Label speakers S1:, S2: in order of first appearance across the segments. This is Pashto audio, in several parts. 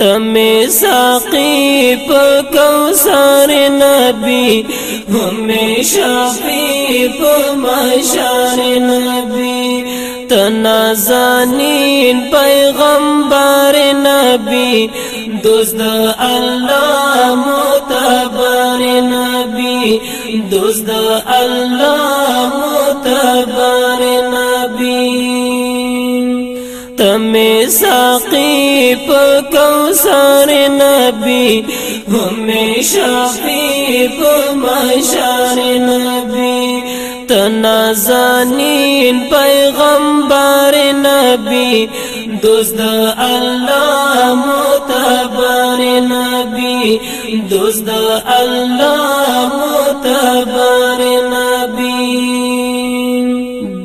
S1: تمه ساقی په کوثر نبی همې شفیع په مشار نبی تنا زانین پیغمبر نبی دوست الله متبر نبی دوست الله متبر نبی تمه ساقي په کوثر نبي همي شافي په مشار نبي تنازانین پیغمبر نبی دوست د الله متبر نبی دوست د الله متبر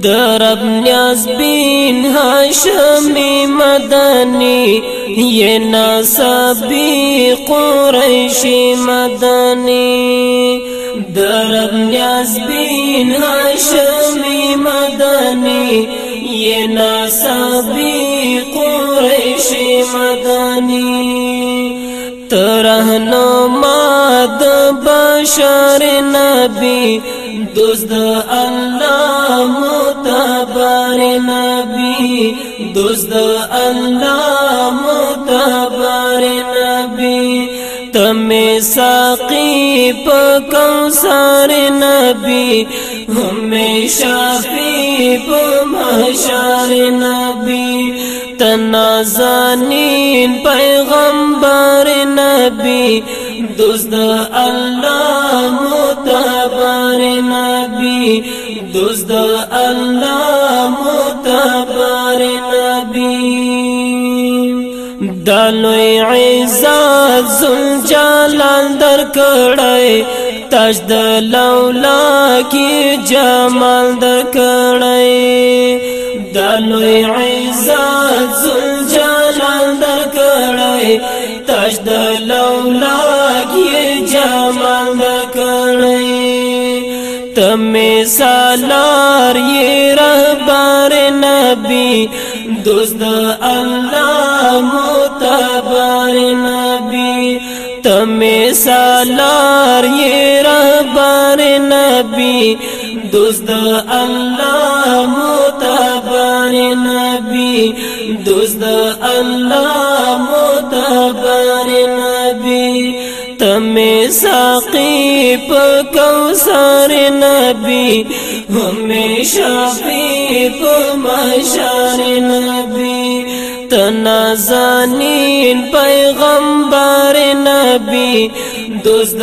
S1: درب نیاز بین هاشمی مدنی یہ نصبی قریشی مدنی درب نیاز بین هاشمی مدنی یہ نصبی قریشی مدنی ترہنما د بشر نبی دوست الله متبر نبی دوست الله متبر نبی تم ساقی په کوثر نبی هم شافی په محشر نبی تنازانین پیغمبر نبی دوست الله متبر نبی دوست الله متبر نبی دلوی عزت زل جلال در کړای تاج د لولا کی جمال د کړای دلوی عزت زل جلال در کړای تاج د لولا تم سالار کر رہبار نبی دوست اللہ متبار نبی تم سالار تمہیں سالارحبار نبی دوست اللہ متبار نبی دوست اللہ نبی تمه ساقي په کوثر نبي هميشه په مشار نبي تنازانين پیغمبر نبي دوست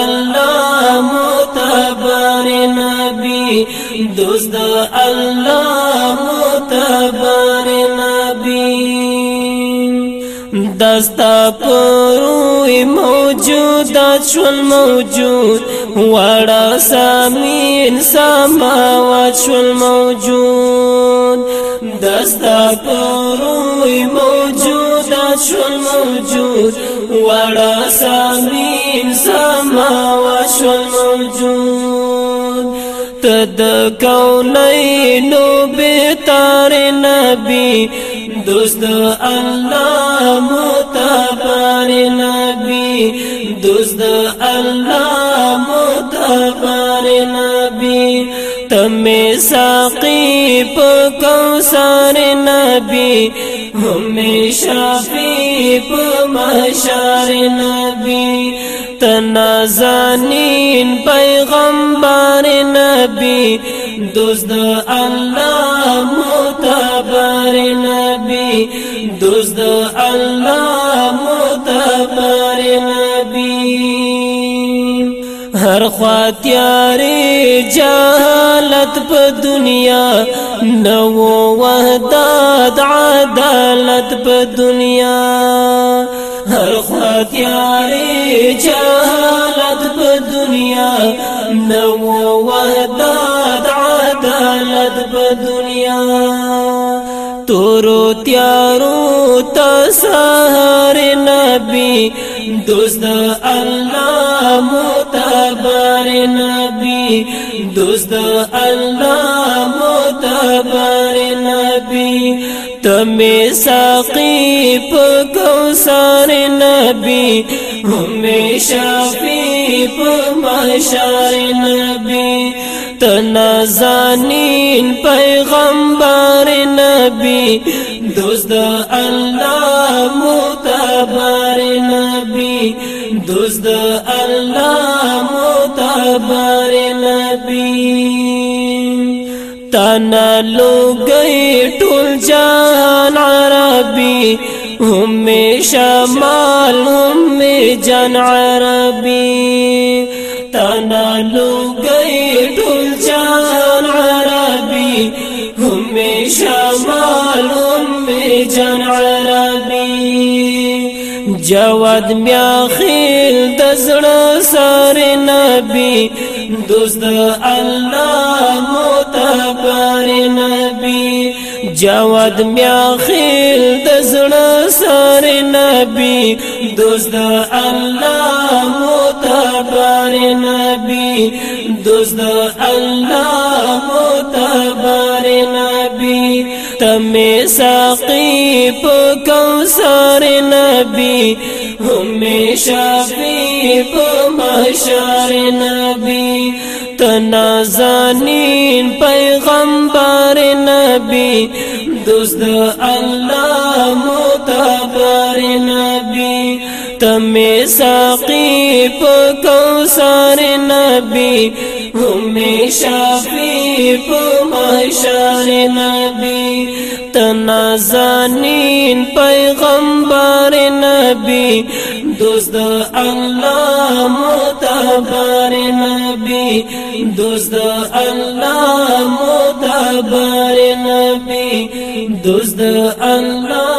S1: الله متبر نبي دوست الله متبر ستا پروی موجود اچول موجود وڑا سامین سماوات شول موجود دستا پروی موجود اچول موجود وڑا سامین سماوات شول موجود تد کولینو بیتار نبی دوست الله بار نبی دوست اللہ متبار مطلب نبی تم ساقی پکو سار نبی ہمیں شافی پمشار نبی تنازانین پیغمبار نبی دوست اللہ متبار مطلب نبی دوست خوا تیارې جهالت په دنیا نو وحدت عدالت په دنیا هر خوا تیارې جهالت په دنیا نو وحدت عدالت په دنیا تورو تیارو تسهر نبی دوست الله نبی دوست الله متبر نبی تمه ساقی په کوثر نبی همه شفیع په مشار نبی تنا زانین پیغمبر نبی دوست الله متبر دوست الله متبر نبی تنا لوګي ټول جان عربي هم شمال هم جان عربي تنا لوګي ټول جان عربي هم شمال هم جان عربي جواد بیا خیل د زړه سره نبی دوست د الله متبر نبی جواد بیا خیل د زړه سره نبی دوست د الله متبر نبی دوست د الله نبی تم ساقی په کوثر نبی هم شفی په محشر نبی تنا زانین پیغمبر نبی دوست الله متبر نبی تم ساقی په کوثر نبی هم تنازانین پیغمبر نبی دوست الله متبر نبی دوست الله متبر نبی دوست الله